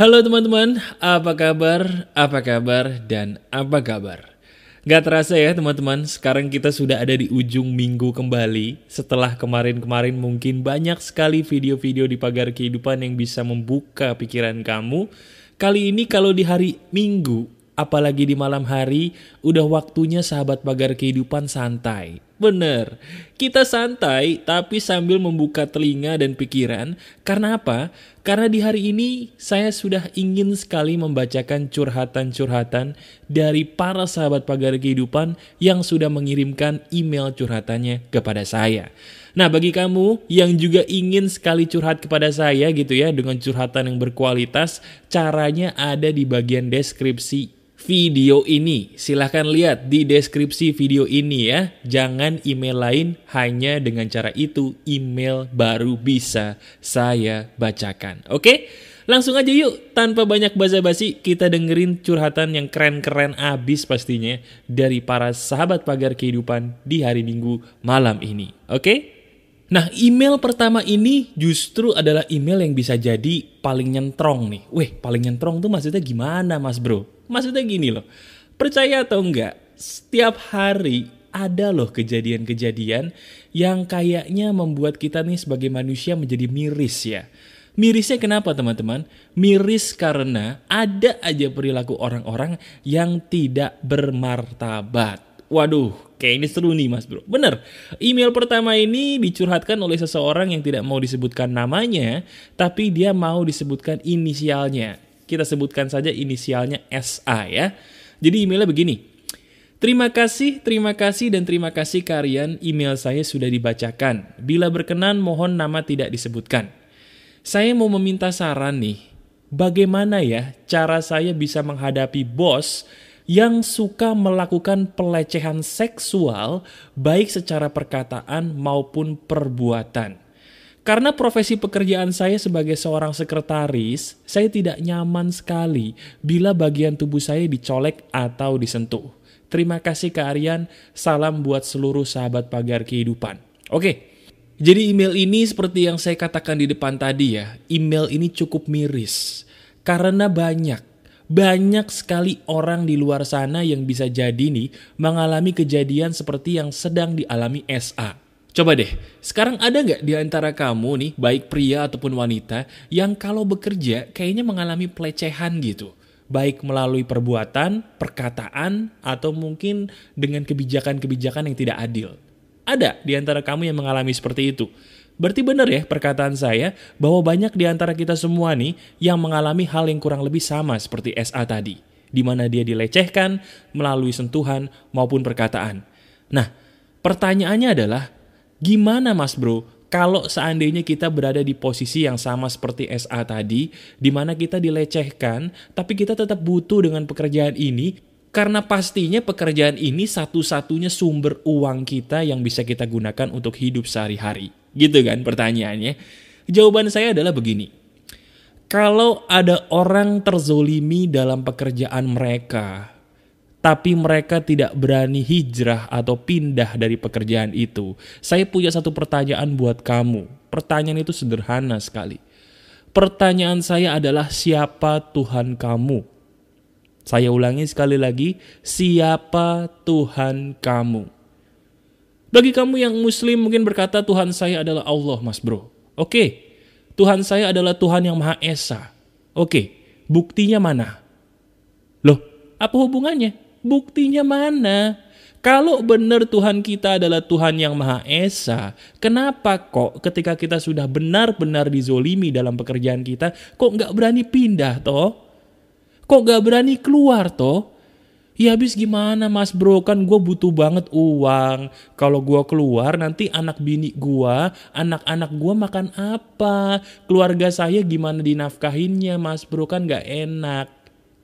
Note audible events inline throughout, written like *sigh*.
Halo teman-teman, apa kabar? Apa kabar? Dan apa kabar? Gak terasa ya teman-teman, sekarang kita sudah ada di ujung minggu kembali Setelah kemarin-kemarin mungkin banyak sekali video-video di pagar kehidupan yang bisa membuka pikiran kamu Kali ini kalau di hari minggu, apalagi di malam hari, udah waktunya sahabat pagar kehidupan santai Bener, kita santai tapi sambil membuka telinga dan pikiran. Karena apa? Karena di hari ini saya sudah ingin sekali membacakan curhatan-curhatan dari para sahabat pagar kehidupan yang sudah mengirimkan email curhatannya kepada saya. Nah bagi kamu yang juga ingin sekali curhat kepada saya gitu ya dengan curhatan yang berkualitas, caranya ada di bagian deskripsi video ini. Silahkan lihat di deskripsi video ini ya. Jangan email lain, hanya dengan cara itu email baru bisa saya bacakan. Oke? Langsung aja yuk, tanpa banyak basa-basi, kita dengerin curhatan yang keren-keren abis pastinya dari para sahabat pagar kehidupan di hari Minggu malam ini. Oke? Nah, email pertama ini justru adalah email yang bisa jadi paling nyentrong nih. Weh, paling nyentrong tuh maksudnya gimana mas bro? Maksudnya gini loh, percaya atau enggak, setiap hari ada loh kejadian-kejadian yang kayaknya membuat kita nih sebagai manusia menjadi miris ya. Mirisnya kenapa teman-teman? Miris karena ada aja perilaku orang-orang yang tidak bermartabat. Waduh, kayak ini seru nih mas bro. Bener, email pertama ini dicurhatkan oleh seseorang yang tidak mau disebutkan namanya, tapi dia mau disebutkan inisialnya. Kita sebutkan saja inisialnya SA ya. Jadi emailnya begini. Terima kasih, terima kasih, dan terima kasih kalian email saya sudah dibacakan. Bila berkenan mohon nama tidak disebutkan. Saya mau meminta saran nih. Bagaimana ya cara saya bisa menghadapi bos yang suka melakukan pelecehan seksual baik secara perkataan maupun perbuatan. Karena profesi pekerjaan saya sebagai seorang sekretaris, saya tidak nyaman sekali bila bagian tubuh saya dicolek atau disentuh. Terima kasih Kak Aryan, salam buat seluruh sahabat pagar kehidupan. Oke, jadi email ini seperti yang saya katakan di depan tadi ya, email ini cukup miris. Karena banyak, banyak sekali orang di luar sana yang bisa jadi nih mengalami kejadian seperti yang sedang dialami SA. Coba deh, sekarang ada nggak di antara kamu nih, baik pria ataupun wanita, yang kalau bekerja kayaknya mengalami pelecehan gitu? Baik melalui perbuatan, perkataan, atau mungkin dengan kebijakan-kebijakan yang tidak adil. Ada di antara kamu yang mengalami seperti itu. Berarti benar ya perkataan saya bahwa banyak di antara kita semua nih yang mengalami hal yang kurang lebih sama seperti SA tadi. Di mana dia dilecehkan melalui sentuhan maupun perkataan. Nah, pertanyaannya adalah Gimana mas bro, kalau seandainya kita berada di posisi yang sama seperti SA tadi, di mana kita dilecehkan, tapi kita tetap butuh dengan pekerjaan ini, karena pastinya pekerjaan ini satu-satunya sumber uang kita yang bisa kita gunakan untuk hidup sehari-hari. Gitu kan pertanyaannya? Jawaban saya adalah begini. Kalau ada orang terzolimi dalam pekerjaan mereka, tapi mereka tidak berani hijrah atau pindah dari pekerjaan itu. Saya punya satu pertanyaan buat kamu. Pertanyaan itu sederhana sekali. Pertanyaan saya adalah siapa Tuhan kamu? Saya ulangi sekali lagi, siapa Tuhan kamu? Bagi kamu yang muslim mungkin berkata Tuhan saya adalah Allah mas bro. Oke, Tuhan saya adalah Tuhan yang Maha Esa. Oke, buktinya mana? Loh, apa hubungannya? Buktinya mana? Kalau benar Tuhan kita adalah Tuhan yang Maha Esa, kenapa kok ketika kita sudah benar-benar dizolimi dalam pekerjaan kita, kok nggak berani pindah toh? Kok nggak berani keluar toh? Ya habis gimana mas bro, kan gue butuh banget uang. Kalau gue keluar nanti anak bini gue, anak-anak gue makan apa? Keluarga saya gimana dinafkahinnya mas bro, kan gak enak.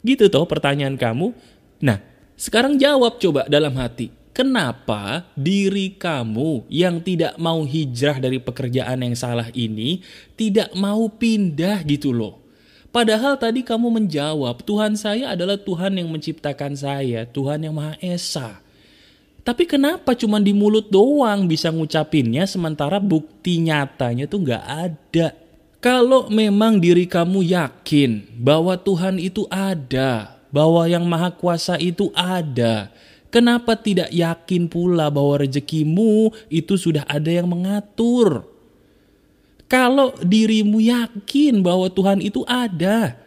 Gitu toh pertanyaan kamu. Nah, sekarang jawab coba dalam hati. Kenapa diri kamu yang tidak mau hijrah dari pekerjaan yang salah ini tidak mau pindah gitu loh? Padahal tadi kamu menjawab, Tuhan saya adalah Tuhan yang menciptakan saya, Tuhan yang Maha Esa. Tapi kenapa cuma di mulut doang bisa ngucapinnya sementara bukti nyatanya tuh nggak ada? Kalau memang diri kamu yakin bahwa Tuhan itu ada, bahwa yang Maha Kuasa itu ada, kenapa tidak yakin pula bahwa rezekimu itu sudah ada yang mengatur? Kalau dirimu yakin bahwa Tuhan itu ada,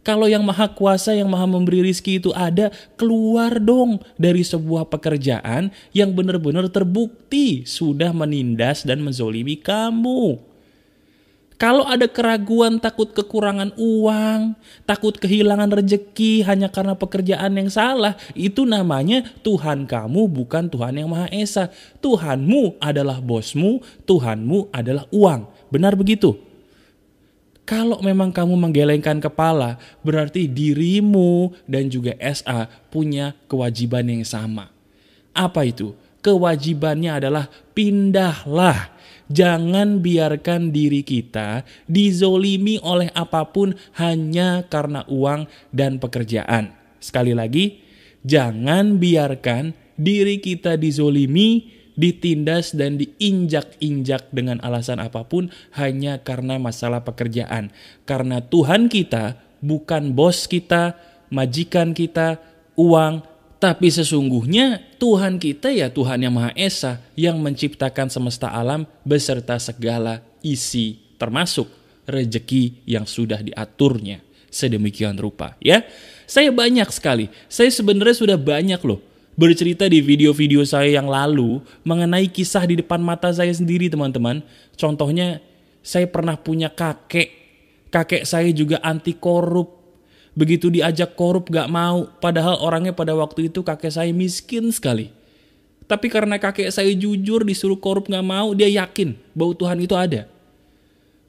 kalau yang maha kuasa, yang maha memberi rizki itu ada, keluar dong dari sebuah pekerjaan yang benar-benar terbukti sudah menindas dan menzolimi kamu. Kalau ada keraguan, takut kekurangan uang, takut kehilangan rejeki hanya karena pekerjaan yang salah, itu namanya Tuhan kamu bukan Tuhan yang Maha Esa. Tuhanmu adalah bosmu, Tuhanmu adalah uang. Benar begitu? Kalau memang kamu menggelengkan kepala, berarti dirimu dan juga SA punya kewajiban yang sama. Apa itu? Kewajibannya adalah pindahlah Jangan biarkan diri kita dizolimi oleh apa pun hanya karena uang dan pekerjaan. Sekali lagi, jangan biarkan diri kita dizolimi, ditindas dan diinjak-injak dengan alasan apa pun hanya karena masalah pekerjaan. Karena Tuhan kita bukan bos kita, majikan kita, uang, tapi sesungguhnya Tuhan kita ya Tuhan yang Maha Esa yang menciptakan semesta alam beserta segala isi termasuk rejeki yang sudah diaturnya sedemikian rupa ya. Saya banyak sekali, saya sebenarnya sudah banyak loh bercerita di video-video saya yang lalu mengenai kisah di depan mata saya sendiri teman-teman. Contohnya saya pernah punya kakek, kakek saya juga anti korup, Begitu diajak korup gak mau, padahal orangnya pada waktu itu kakek saya miskin sekali. Tapi karena kakek saya jujur disuruh korup gak mau, dia yakin bahwa Tuhan itu ada.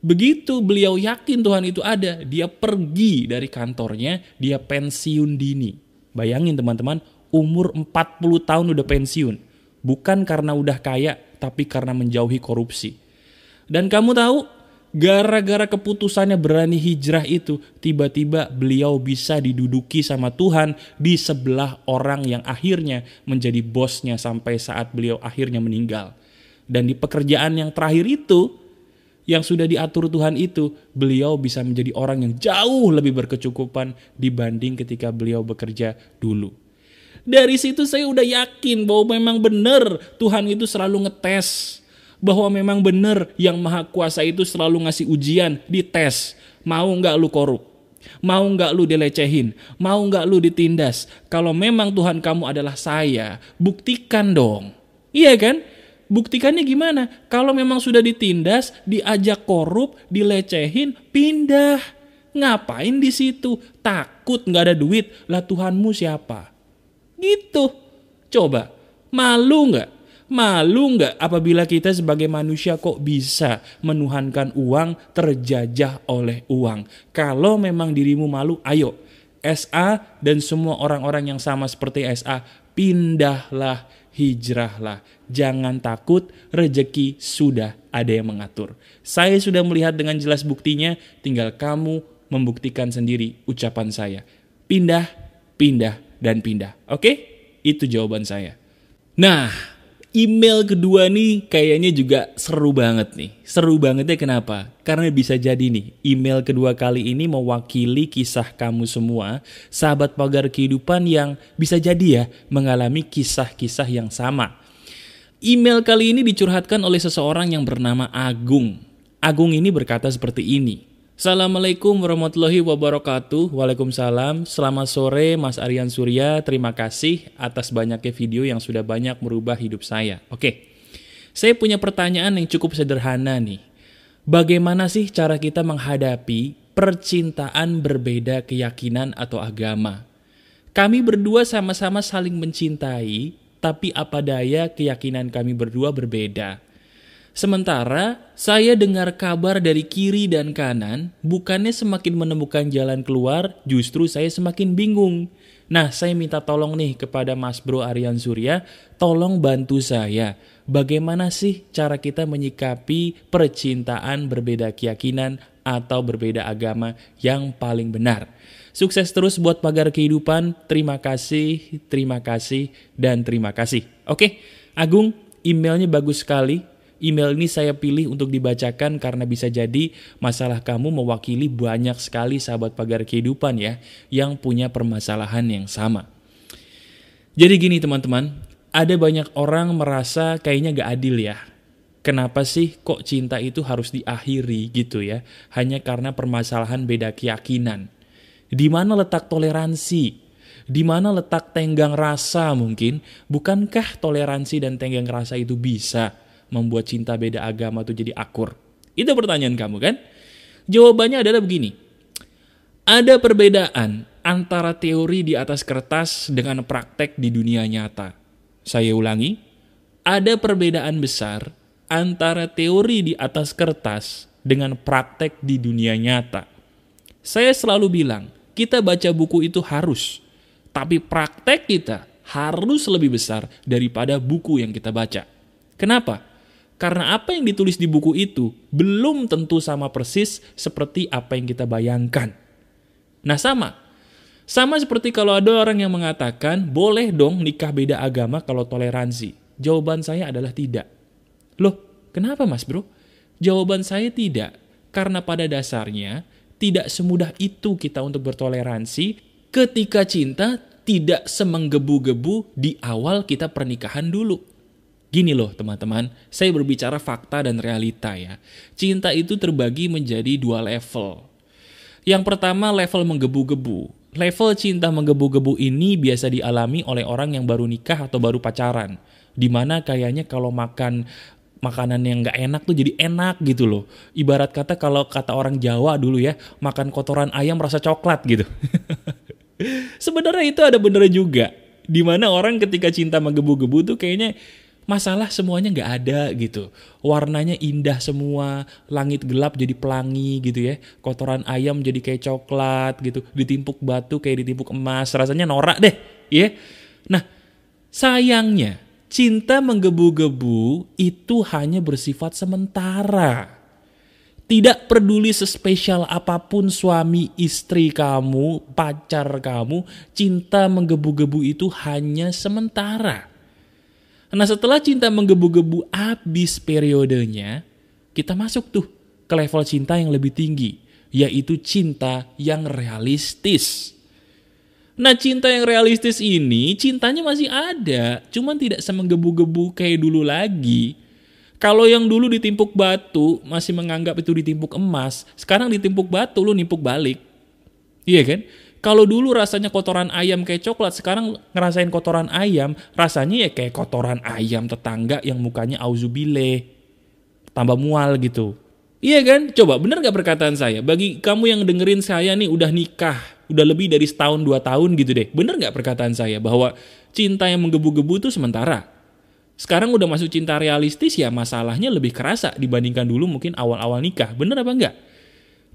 Begitu beliau yakin Tuhan itu ada, dia pergi dari kantornya, dia pensiun dini. Bayangin teman-teman, umur 40 tahun udah pensiun. Bukan karena udah kaya, tapi karena menjauhi korupsi. Dan kamu tahu, Gara-gara keputusannya berani hijrah itu, tiba-tiba beliau bisa diduduki sama Tuhan di sebelah orang yang akhirnya menjadi bosnya sampai saat beliau akhirnya meninggal. Dan di pekerjaan yang terakhir itu, yang sudah diatur Tuhan itu, beliau bisa menjadi orang yang jauh lebih berkecukupan dibanding ketika beliau bekerja dulu. Dari situ saya udah yakin bahwa memang benar Tuhan itu selalu ngetes bahwa memang benar yang maha kuasa itu selalu ngasih ujian, dites. Mau nggak lu korup? Mau nggak lu dilecehin? Mau nggak lu ditindas? Kalau memang Tuhan kamu adalah saya, buktikan dong. Iya kan? Buktikannya gimana? Kalau memang sudah ditindas, diajak korup, dilecehin, pindah. Ngapain di situ? Takut nggak ada duit. Lah Tuhanmu siapa? Gitu. Coba, malu nggak? Malu nggak apabila kita sebagai manusia kok bisa menuhankan uang terjajah oleh uang? Kalau memang dirimu malu, ayo SA dan semua orang-orang yang sama seperti SA, pindahlah, hijrahlah. Jangan takut, rejeki sudah ada yang mengatur. Saya sudah melihat dengan jelas buktinya, tinggal kamu membuktikan sendiri ucapan saya. Pindah, pindah, dan pindah. Oke? Itu jawaban saya. Nah, Email kedua nih kayaknya juga seru banget nih. Seru bangetnya kenapa? Karena bisa jadi nih, email kedua kali ini mewakili kisah kamu semua, sahabat pagar kehidupan yang bisa jadi ya mengalami kisah-kisah yang sama. Email kali ini dicurhatkan oleh seseorang yang bernama Agung. Agung ini berkata seperti ini. Assalamualaikum warahmatullahi wabarakatuh. Waalaikumsalam. Selamat sore Mas Aryan Surya. Terima kasih atas banyaknya video yang sudah banyak merubah hidup saya. Oke, saya punya pertanyaan yang cukup sederhana nih. Bagaimana sih cara kita menghadapi percintaan berbeda keyakinan atau agama? Kami berdua sama-sama saling mencintai Tapi apa daya keyakinan kami berdua berbeda Sementara saya dengar kabar dari kiri dan kanan, bukannya semakin menemukan jalan keluar, justru saya semakin bingung. Nah, saya minta tolong nih kepada Mas Bro Aryan Surya, tolong bantu saya. Bagaimana sih cara kita menyikapi percintaan berbeda keyakinan atau berbeda agama yang paling benar? Sukses terus buat pagar kehidupan. Terima kasih, terima kasih, dan terima kasih. Oke, Agung, emailnya bagus sekali Email ini saya pilih untuk dibacakan karena bisa jadi masalah kamu mewakili banyak sekali sahabat pagar kehidupan ya yang punya permasalahan yang sama. Jadi gini teman-teman, ada banyak orang merasa kayaknya gak adil ya. Kenapa sih kok cinta itu harus diakhiri gitu ya? Hanya karena permasalahan beda keyakinan. Di mana letak toleransi? Di mana letak tenggang rasa mungkin? Bukankah toleransi dan tenggang rasa itu bisa membuat cinta beda agama itu jadi akur? Itu pertanyaan kamu kan? Jawabannya adalah begini. Ada perbedaan antara teori di atas kertas dengan praktek di dunia nyata. Saya ulangi, ada perbedaan besar antara teori di atas kertas dengan praktek di dunia nyata. Saya selalu bilang, kita baca buku itu harus, tapi praktek kita harus lebih besar daripada buku yang kita baca. Kenapa? Karena apa yang ditulis di buku itu belum tentu sama persis seperti apa yang kita bayangkan. Nah sama, sama seperti kalau ada orang yang mengatakan boleh dong nikah beda agama kalau toleransi. Jawaban saya adalah tidak. Loh, kenapa mas bro? Jawaban saya tidak. Karena pada dasarnya tidak semudah itu kita untuk bertoleransi ketika cinta tidak semenggebu-gebu di awal kita pernikahan dulu. Gini loh teman-teman, saya berbicara fakta dan realita ya. Cinta itu terbagi menjadi dua level. Yang pertama level menggebu-gebu. Level cinta menggebu-gebu ini biasa dialami oleh orang yang baru nikah atau baru pacaran. Di mana kayaknya kalau makan makanan yang nggak enak tuh jadi enak gitu loh. Ibarat kata kalau kata orang Jawa dulu ya, makan kotoran ayam rasa coklat gitu. *laughs* Sebenarnya itu ada bener juga. Di mana orang ketika cinta menggebu-gebu tuh kayaknya masalah semuanya nggak ada gitu. Warnanya indah semua, langit gelap jadi pelangi gitu ya. Kotoran ayam jadi kayak coklat gitu, ditimpuk batu kayak ditimpuk emas. Rasanya norak deh, ya. Nah, sayangnya cinta menggebu-gebu itu hanya bersifat sementara. Tidak peduli sespesial apa pun suami istri kamu, pacar kamu, cinta menggebu-gebu itu hanya sementara. Nah setelah cinta menggebu-gebu habis periodenya, kita masuk tuh ke level cinta yang lebih tinggi, yaitu cinta yang realistis. Nah cinta yang realistis ini cintanya masih ada, cuman tidak semenggebu-gebu kayak dulu lagi. Kalau yang dulu ditimpuk batu masih menganggap itu ditimpuk emas, sekarang ditimpuk batu lu nimpuk balik. Iya kan? Kalau dulu rasanya kotoran ayam kayak coklat, sekarang ngerasain kotoran ayam, rasanya ya kayak kotoran ayam tetangga yang mukanya auzubile. Tambah mual gitu. Iya kan? Coba bener gak perkataan saya? Bagi kamu yang dengerin saya nih udah nikah, udah lebih dari setahun dua tahun gitu deh. Bener gak perkataan saya bahwa cinta yang menggebu-gebu itu sementara? Sekarang udah masuk cinta realistis ya masalahnya lebih kerasa dibandingkan dulu mungkin awal-awal nikah. Bener apa enggak?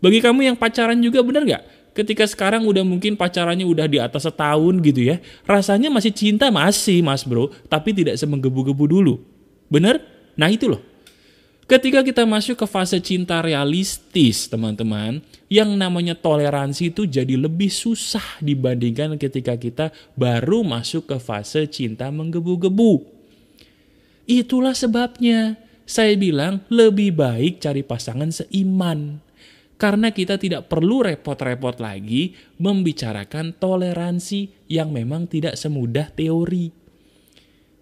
Bagi kamu yang pacaran juga bener gak? Ketika sekarang udah mungkin pacarannya udah di atas setahun gitu ya, rasanya masih cinta masih mas bro, tapi tidak semenggebu-gebu dulu. Bener? Nah itu loh. Ketika kita masuk ke fase cinta realistis teman-teman, yang namanya toleransi itu jadi lebih susah dibandingkan ketika kita baru masuk ke fase cinta menggebu-gebu. Itulah sebabnya saya bilang lebih baik cari pasangan seiman karena kita tidak perlu repot-repot lagi membicarakan toleransi yang memang tidak semudah teori.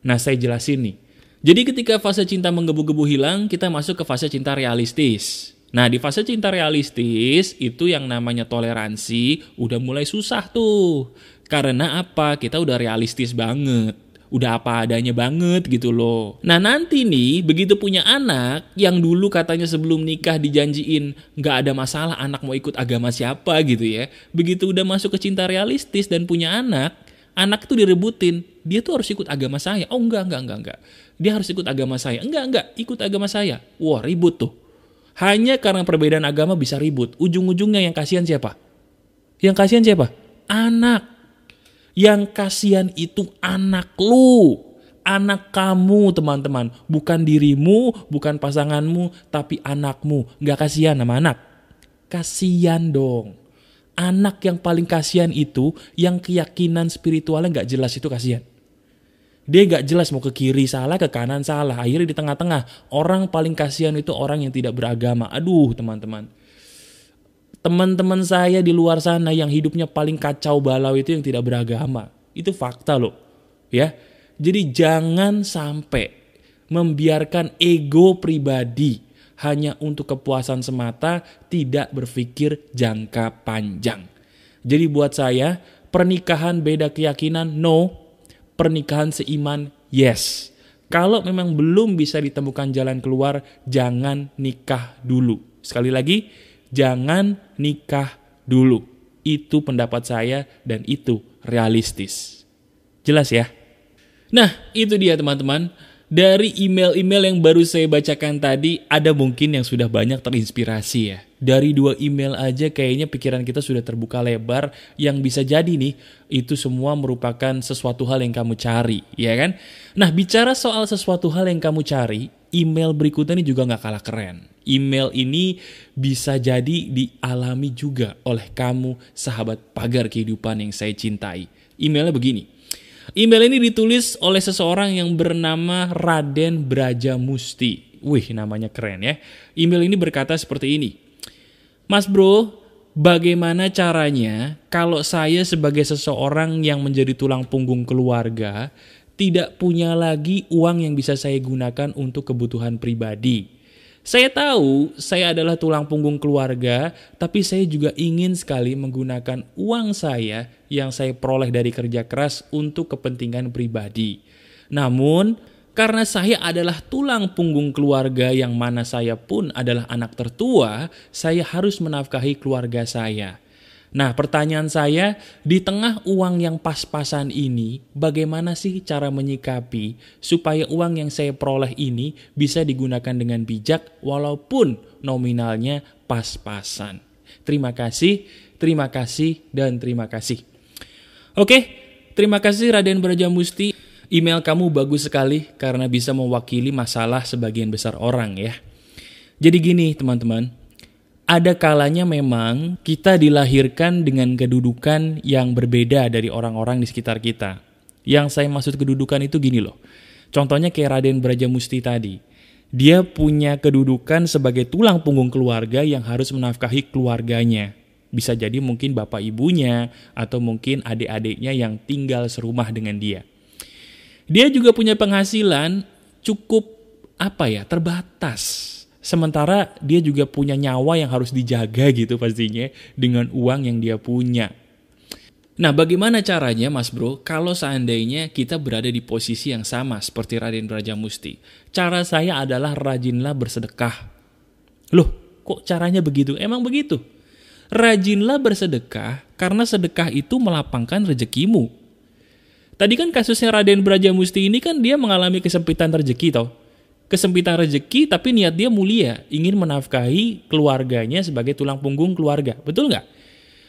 Nah, saya jelasin nih. Jadi ketika fase cinta menggebu-gebu hilang, kita masuk ke fase cinta realistis. Nah, di fase cinta realistis itu yang namanya toleransi udah mulai susah tuh. Karena apa? Kita udah realistis banget udah apa adanya banget gitu loh. Nah nanti nih begitu punya anak yang dulu katanya sebelum nikah dijanjiin nggak ada masalah anak mau ikut agama siapa gitu ya. Begitu udah masuk ke cinta realistis dan punya anak, anak tuh direbutin dia tuh harus ikut agama saya. Oh enggak enggak enggak enggak. Dia harus ikut agama saya. Enggak enggak ikut agama saya. Wah ribut tuh. Hanya karena perbedaan agama bisa ribut. Ujung-ujungnya yang kasihan siapa? Yang kasihan siapa? Anak. Yang kasihan itu anak lu, anak kamu teman-teman. Bukan dirimu, bukan pasanganmu, tapi anakmu. Gak kasihan sama anak. Kasihan dong. Anak yang paling kasihan itu yang keyakinan spiritualnya gak jelas itu kasihan. Dia gak jelas mau ke kiri salah, ke kanan salah. Akhirnya di tengah-tengah. Orang paling kasihan itu orang yang tidak beragama. Aduh teman-teman. Teman-teman saya di luar sana yang hidupnya paling kacau balau itu yang tidak beragama. Itu fakta loh. Ya. Jadi jangan sampai membiarkan ego pribadi hanya untuk kepuasan semata, tidak berpikir jangka panjang. Jadi buat saya, pernikahan beda keyakinan, no pernikahan seiman? Yes. Kalau memang belum bisa ditemukan jalan keluar, jangan nikah dulu. Sekali lagi, jangan nikah dulu. Itu pendapat saya dan itu realistis. Jelas ya? Nah, itu dia teman-teman dari email-email yang baru saya bacakan tadi, ada mungkin yang sudah banyak terinspirasi ya. Dari dua email aja kayaknya pikiran kita sudah terbuka lebar yang bisa jadi nih, itu semua merupakan sesuatu hal yang kamu cari, ya kan? Nah, bicara soal sesuatu hal yang kamu cari, email berikutnya ini juga nggak kalah keren. Email ini bisa jadi dialami juga oleh kamu, sahabat pagar kehidupan yang saya cintai. Emailnya begini, Email ini ditulis oleh seseorang yang bernama Raden Braja Musti. Wih, namanya keren ya. Email ini berkata seperti ini. Mas bro, bagaimana caranya kalau saya sebagai seseorang yang menjadi tulang punggung keluarga tidak punya lagi uang yang bisa saya gunakan untuk kebutuhan pribadi? Saya tahu saya adalah tulang punggung keluarga, tapi saya juga ingin sekali menggunakan uang saya yang saya peroleh dari kerja keras untuk kepentingan pribadi. Namun, karena saya adalah tulang punggung keluarga yang mana saya pun adalah anak tertua, saya harus menafkahi keluarga saya. Nah, pertanyaan saya, di tengah uang yang pas-pasan ini, bagaimana sih cara menyikapi supaya uang yang saya peroleh ini bisa digunakan dengan bijak walaupun nominalnya pas-pasan? Terima kasih, terima kasih, dan terima kasih. Oke, terima kasih Raden Braja Musti. Email kamu bagus sekali karena bisa mewakili masalah sebagian besar orang ya. Jadi gini teman-teman, ada kalanya memang kita dilahirkan dengan kedudukan yang berbeda dari orang-orang di sekitar kita. Yang saya maksud kedudukan itu gini loh. Contohnya kayak Raden Braja Musti tadi. Dia punya kedudukan sebagai tulang punggung keluarga yang harus menafkahi keluarganya. Bisa jadi mungkin bapak ibunya atau mungkin adik-adiknya yang tinggal serumah dengan dia. Dia juga punya penghasilan cukup apa ya, terbatas Sementara dia juga punya nyawa yang harus dijaga gitu pastinya dengan uang yang dia punya. Nah bagaimana caranya mas bro kalau seandainya kita berada di posisi yang sama seperti Raden Raja Musti. Cara saya adalah rajinlah bersedekah. Loh kok caranya begitu? Emang begitu? Rajinlah bersedekah karena sedekah itu melapangkan rezekimu. Tadi kan kasusnya Raden Braja Musti ini kan dia mengalami kesempitan rezeki tau kesempitan rezeki tapi niat dia mulia, ingin menafkahi keluarganya sebagai tulang punggung keluarga. Betul nggak?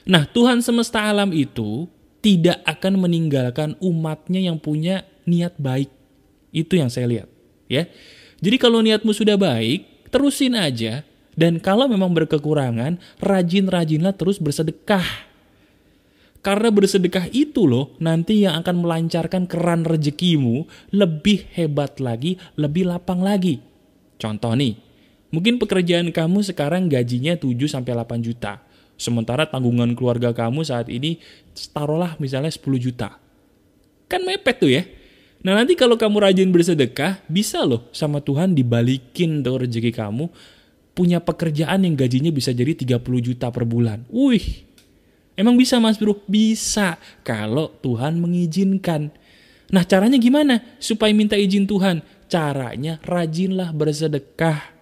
Nah, Tuhan semesta alam itu tidak akan meninggalkan umatnya yang punya niat baik. Itu yang saya lihat. ya. Jadi kalau niatmu sudah baik, terusin aja. Dan kalau memang berkekurangan, rajin-rajinlah terus bersedekah karena bersedekah itu loh nanti yang akan melancarkan keran rezekimu lebih hebat lagi, lebih lapang lagi. Contoh nih, mungkin pekerjaan kamu sekarang gajinya 7-8 juta. Sementara tanggungan keluarga kamu saat ini taruhlah misalnya 10 juta. Kan mepet tuh ya. Nah nanti kalau kamu rajin bersedekah, bisa loh sama Tuhan dibalikin tuh rezeki kamu. Punya pekerjaan yang gajinya bisa jadi 30 juta per bulan. Wih, Emang bisa mas bro? Bisa. Kalau Tuhan mengizinkan. Nah caranya gimana? Supaya minta izin Tuhan. Caranya rajinlah bersedekah.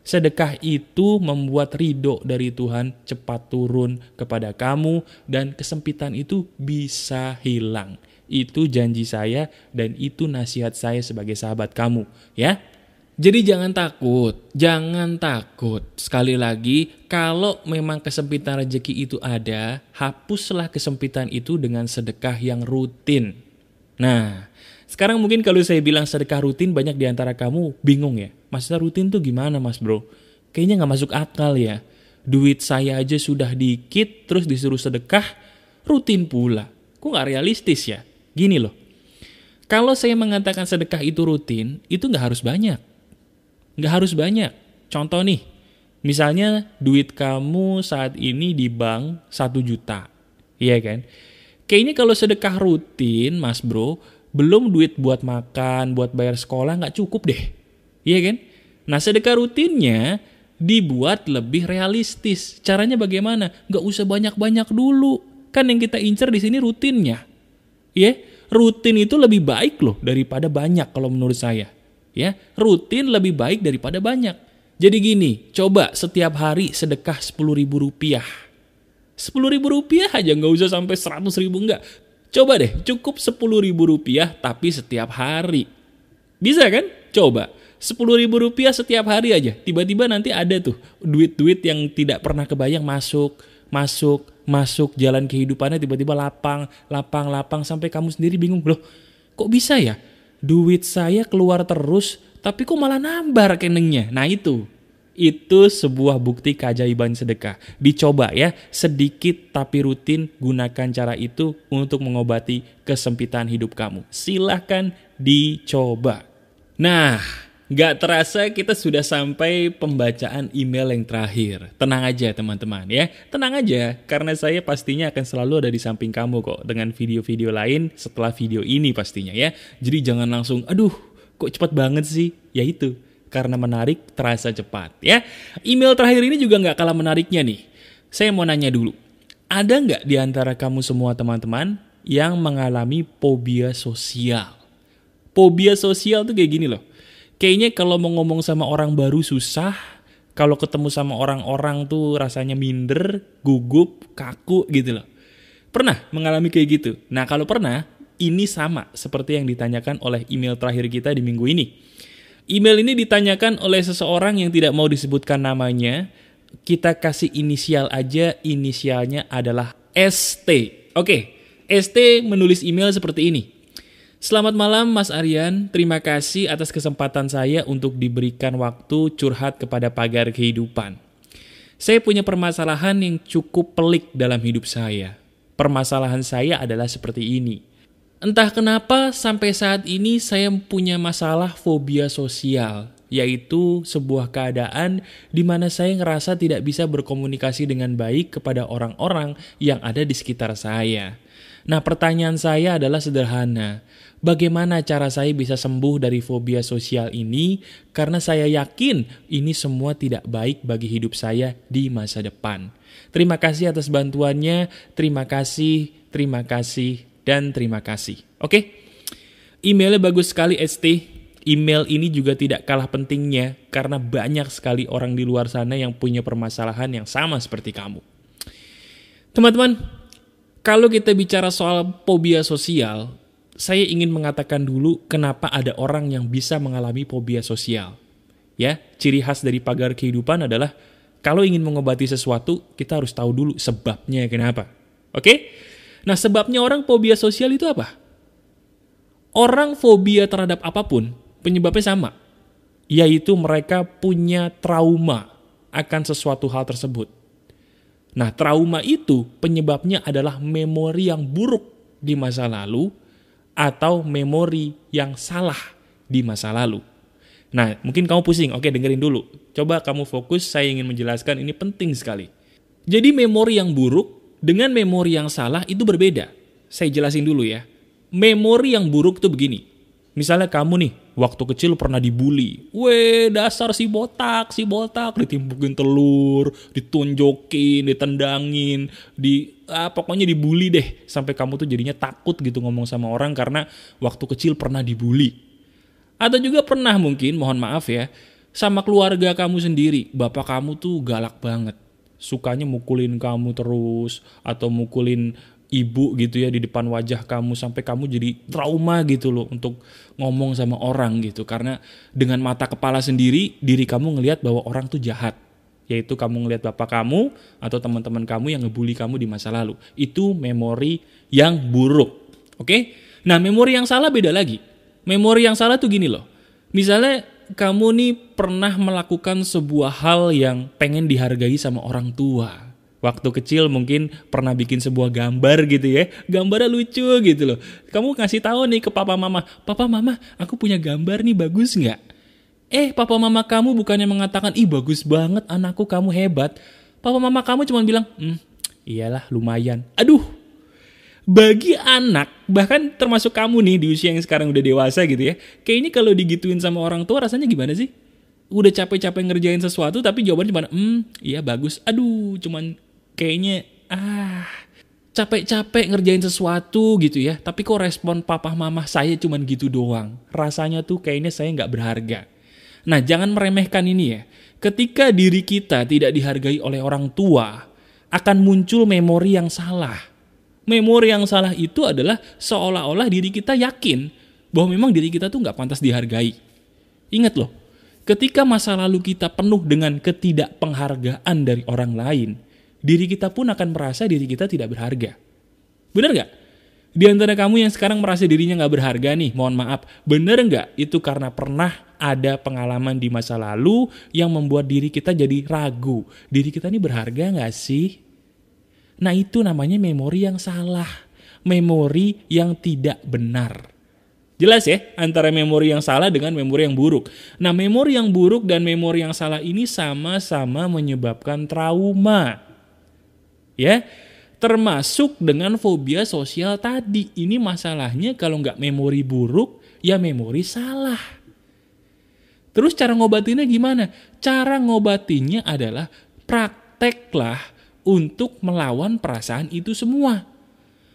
Sedekah itu membuat ridho dari Tuhan cepat turun kepada kamu dan kesempitan itu bisa hilang. Itu janji saya dan itu nasihat saya sebagai sahabat kamu, ya. Jadi jangan takut, jangan takut. Sekali lagi, kalau memang kesempitan rezeki itu ada, hapuslah kesempitan itu dengan sedekah yang rutin. Nah, sekarang mungkin kalau saya bilang sedekah rutin, banyak di antara kamu bingung ya. Maksudnya rutin tuh gimana mas bro? Kayaknya nggak masuk akal ya. Duit saya aja sudah dikit, terus disuruh sedekah, rutin pula. Kok nggak realistis ya? Gini loh, Kalau saya mengatakan sedekah itu rutin, itu nggak harus banyak. Nggak harus banyak. Contoh nih, misalnya duit kamu saat ini di bank 1 juta. Iya kan? Kayaknya kalau sedekah rutin, mas bro, belum duit buat makan, buat bayar sekolah nggak cukup deh. Iya kan? Nah sedekah rutinnya dibuat lebih realistis. Caranya bagaimana? Nggak usah banyak-banyak dulu. Kan yang kita incer di sini rutinnya. Ya, rutin itu lebih baik loh daripada banyak kalau menurut saya. Ya, rutin lebih baik daripada banyak. Jadi gini, coba setiap hari sedekah sepuluh ribu rupiah. Sepuluh ribu rupiah aja nggak usah sampai seratus ribu nggak. Coba deh, cukup sepuluh ribu rupiah tapi setiap hari. Bisa kan? Coba. Sepuluh ribu rupiah setiap hari aja. Tiba-tiba nanti ada tuh duit-duit yang tidak pernah kebayang masuk, masuk, masuk jalan kehidupannya tiba-tiba lapang, lapang, lapang sampai kamu sendiri bingung loh. Kok bisa ya? Duit saya keluar terus tapi kok malah nambah rekeningnya. Nah itu itu sebuah bukti keajaiban sedekah. Dicoba ya, sedikit tapi rutin gunakan cara itu untuk mengobati kesempitan hidup kamu. Silahkan dicoba. Nah, Gak terasa kita sudah sampai pembacaan email yang terakhir. Tenang aja teman-teman ya. Tenang aja karena saya pastinya akan selalu ada di samping kamu kok dengan video-video lain setelah video ini pastinya ya. Jadi jangan langsung aduh kok cepat banget sih. Ya itu karena menarik terasa cepat ya. Email terakhir ini juga gak kalah menariknya nih. Saya mau nanya dulu. Ada nggak di antara kamu semua teman-teman yang mengalami fobia sosial? Fobia sosial tuh kayak gini loh kayaknya kalau mau ngomong sama orang baru susah, kalau ketemu sama orang-orang tuh rasanya minder, gugup, kaku gitu loh. Pernah mengalami kayak gitu? Nah kalau pernah, ini sama seperti yang ditanyakan oleh email terakhir kita di minggu ini. Email ini ditanyakan oleh seseorang yang tidak mau disebutkan namanya. Kita kasih inisial aja, inisialnya adalah ST. Oke, ST menulis email seperti ini. Selamat malam Mas Aryan, terima kasih atas kesempatan saya untuk diberikan waktu curhat kepada pagar kehidupan. Saya punya permasalahan yang cukup pelik dalam hidup saya. Permasalahan saya adalah seperti ini. Entah kenapa sampai saat ini saya punya masalah fobia sosial, yaitu sebuah keadaan di mana saya ngerasa tidak bisa berkomunikasi dengan baik kepada orang-orang yang ada di sekitar saya. Nah, pertanyaan saya adalah sederhana Bagaimana cara saya bisa sembuh dari fobia sosial ini? Karena saya yakin ini semua tidak baik bagi hidup saya di masa depan. Terima kasih atas bantuannya. Terima kasih, terima kasih, dan terima kasih. Oke? Emailnya bagus sekali, ST. Email ini juga tidak kalah pentingnya karena banyak sekali orang di luar sana yang punya permasalahan yang sama seperti kamu. Teman-teman, kalau kita bicara soal fobia sosial, saya ingin mengatakan dulu kenapa ada orang yang bisa mengalami fobia sosial. Ya, ciri khas dari pagar kehidupan adalah kalau ingin mengobati sesuatu, kita harus tahu dulu sebabnya kenapa. Oke? Nah, sebabnya orang fobia sosial itu apa? Orang fobia terhadap apa pun, penyebabnya sama. Yaitu mereka punya trauma akan sesuatu hal tersebut. Nah, trauma itu penyebabnya adalah memori yang buruk di masa lalu atau memori yang salah di masa lalu. Nah, mungkin kamu pusing. Oke, dengerin dulu. Coba kamu fokus, saya ingin menjelaskan ini penting sekali. Jadi memori yang buruk dengan memori yang salah itu berbeda. Saya jelasin dulu ya. Memori yang buruk itu begini. Misalnya kamu nih, waktu kecil pernah dibully. Weh, dasar si botak, si botak. Ditimpukin telur, ditunjokin, ditendangin, di ah, pokoknya dibully deh. Sampai kamu tuh jadinya takut gitu ngomong sama orang karena waktu kecil pernah dibully. Atau juga pernah mungkin, mohon maaf ya, sama keluarga kamu sendiri. Bapak kamu tuh galak banget. Sukanya mukulin kamu terus, atau mukulin ibu gitu ya di depan wajah kamu sampai kamu jadi trauma gitu loh untuk ngomong sama orang gitu. Karena dengan mata kepala sendiri diri kamu ngelihat bahwa orang tuh jahat. Yaitu kamu ngelihat bapak kamu atau teman-teman kamu yang ngebully kamu di masa lalu. Itu memori yang buruk. Oke? Nah memori yang salah beda lagi. Memori yang salah tuh gini loh. Misalnya kamu nih pernah melakukan sebuah hal yang pengen dihargai sama orang tua Waktu kecil mungkin pernah bikin sebuah gambar gitu ya. Gambarnya lucu gitu loh. Kamu ngasih tahu nih ke papa mama. Papa mama aku punya gambar nih bagus nggak? Eh papa mama kamu bukannya mengatakan ih bagus banget anakku kamu hebat. Papa mama kamu cuma bilang hmm, iyalah lumayan. Aduh bagi anak, bahkan termasuk kamu nih di usia yang sekarang udah dewasa gitu ya, kayaknya kalau digituin sama orang tua rasanya gimana sih? Udah capek-capek ngerjain sesuatu tapi jawabannya cuma, hmm, iya bagus. Aduh, cuman kayaknya, ah, capek-capek ngerjain sesuatu gitu ya, tapi kok respon papa mama saya cuman gitu doang. Rasanya tuh kayaknya saya nggak berharga. Nah, jangan meremehkan ini ya. Ketika diri kita tidak dihargai oleh orang tua, akan muncul memori yang salah memori yang salah itu adalah seolah-olah diri kita yakin bahwa memang diri kita tuh nggak pantas dihargai. Ingat loh, ketika masa lalu kita penuh dengan ketidakpenghargaan dari orang lain, diri kita pun akan merasa diri kita tidak berharga. Bener nggak? Di antara kamu yang sekarang merasa dirinya nggak berharga nih, mohon maaf, bener nggak itu karena pernah ada pengalaman di masa lalu yang membuat diri kita jadi ragu. Diri kita ini berharga nggak sih? Nah itu namanya memori yang salah. Memori yang tidak benar. Jelas ya antara memori yang salah dengan memori yang buruk. Nah memori yang buruk dan memori yang salah ini sama-sama menyebabkan trauma. Ya, termasuk dengan fobia sosial tadi. Ini masalahnya kalau nggak memori buruk, ya memori salah. Terus cara ngobatinnya gimana? Cara ngobatinnya adalah prakteklah untuk melawan perasaan itu semua.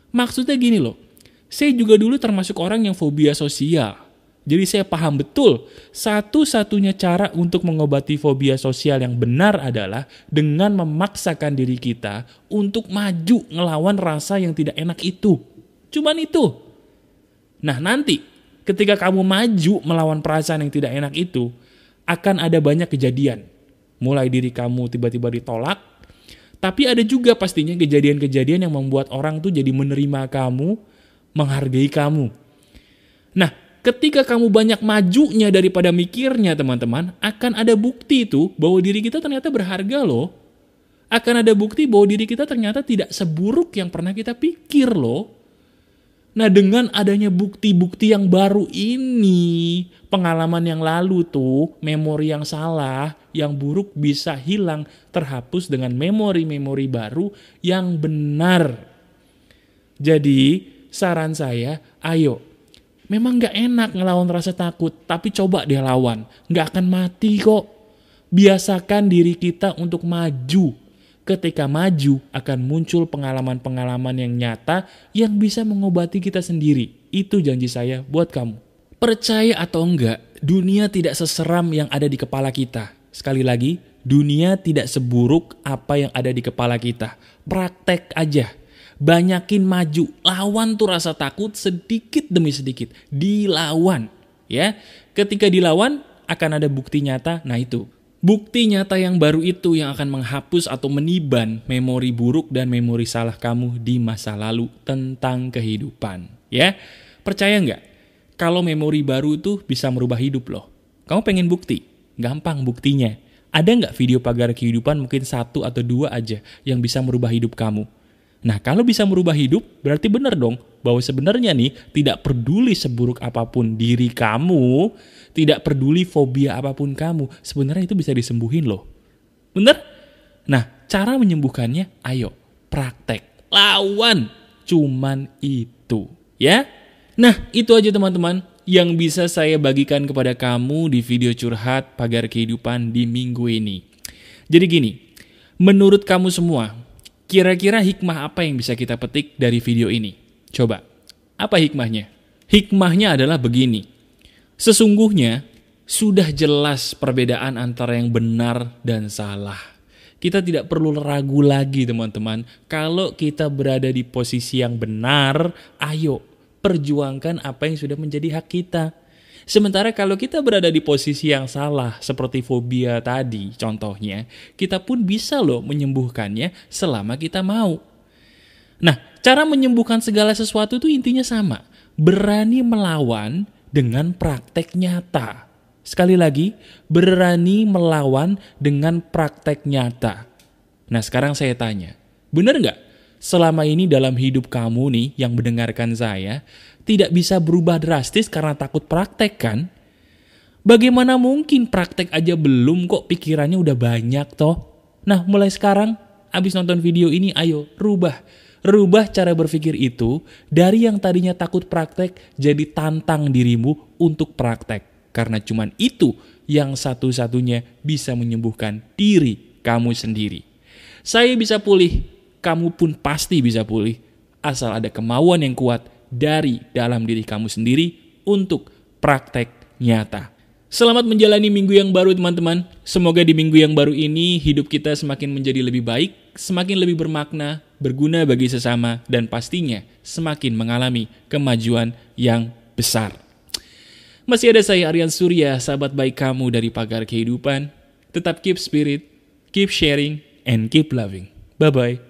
Maksudnya gini loh, saya juga dulu termasuk orang yang fobia sosial. Jadi saya paham betul, satu-satunya cara untuk mengobati fobia sosial yang benar adalah dengan memaksakan diri kita untuk maju ngelawan rasa yang tidak enak itu. Cuman itu. Nah nanti ketika kamu maju melawan perasaan yang tidak enak itu, akan ada banyak kejadian. Mulai diri kamu tiba-tiba ditolak, tapi ada juga pastinya kejadian-kejadian yang membuat orang tuh jadi menerima kamu, menghargai kamu. Nah, ketika kamu banyak majunya daripada mikirnya teman-teman, akan ada bukti itu bahwa diri kita ternyata berharga loh. Akan ada bukti bahwa diri kita ternyata tidak seburuk yang pernah kita pikir loh. Nah dengan adanya bukti-bukti yang baru ini, pengalaman yang lalu tuh, memori yang salah, yang buruk bisa hilang, terhapus dengan memori-memori baru yang benar. Jadi saran saya, ayo, memang gak enak ngelawan rasa takut, tapi coba dia lawan. Gak akan mati kok. Biasakan diri kita untuk maju ketika maju akan muncul pengalaman-pengalaman yang nyata yang bisa mengobati kita sendiri. Itu janji saya buat kamu. Percaya atau enggak, dunia tidak seseram yang ada di kepala kita. Sekali lagi, dunia tidak seburuk apa yang ada di kepala kita. Praktek aja. Banyakin maju, lawan tuh rasa takut sedikit demi sedikit. Dilawan, ya. Ketika dilawan akan ada bukti nyata. Nah itu, Bukti nyata yang baru itu yang akan menghapus atau meniban memori buruk dan memori salah kamu di masa lalu tentang kehidupan. Ya, percaya nggak? Kalau memori baru itu bisa merubah hidup loh. Kamu pengen bukti? Gampang buktinya. Ada nggak video pagar kehidupan mungkin satu atau dua aja yang bisa merubah hidup kamu? Nah, kalau bisa merubah hidup, berarti benar dong bahwa sebenarnya nih tidak peduli seburuk apa pun diri kamu, tidak peduli fobia apa pun kamu, sebenarnya itu bisa disembuhin loh. Bener? Nah, cara menyembuhkannya, ayo praktek. Lawan. Cuman itu. Ya? Nah, itu aja teman-teman yang bisa saya bagikan kepada kamu di video curhat pagar kehidupan di minggu ini. Jadi gini, menurut kamu semua, kira-kira hikmah apa yang bisa kita petik dari video ini? Coba, apa hikmahnya? Hikmahnya adalah begini. Sesungguhnya sudah jelas perbedaan antara yang benar dan salah. Kita tidak perlu ragu lagi teman-teman. Kalau kita berada di posisi yang benar, ayo perjuangkan apa yang sudah menjadi hak kita. Sementara kalau kita berada di posisi yang salah, seperti fobia tadi contohnya, kita pun bisa loh menyembuhkannya selama kita mau. Nah, cara menyembuhkan segala sesuatu itu intinya sama. Berani melawan dengan praktek nyata. Sekali lagi, berani melawan dengan praktek nyata. Nah sekarang saya tanya, benar nggak selama ini dalam hidup kamu nih yang mendengarkan saya tidak bisa berubah drastis karena takut praktek kan? Bagaimana mungkin praktek aja belum kok pikirannya udah banyak toh? Nah mulai sekarang, abis nonton video ini ayo rubah. Rubah cara berpikir itu dari yang tadinya takut praktek jadi tantang dirimu untuk praktek. Karena cuman itu yang satu-satunya bisa menyembuhkan diri kamu sendiri. Saya bisa pulih, kamu pun pasti bisa pulih. Asal ada kemauan yang kuat dari dalam diri kamu sendiri untuk praktek nyata. Selamat menjalani minggu yang baru teman-teman. Semoga di minggu yang baru ini hidup kita semakin menjadi lebih baik, semakin lebih bermakna, berguna bagi sesama, dan pastinya semakin mengalami kemajuan yang besar. Masih ada saya Aryan Surya, sahabat baik kamu dari pagar kehidupan. Tetap keep spirit, keep sharing, and keep loving. Bye-bye.